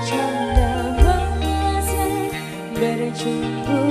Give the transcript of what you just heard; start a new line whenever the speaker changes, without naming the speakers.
Bercanda chung bercumbu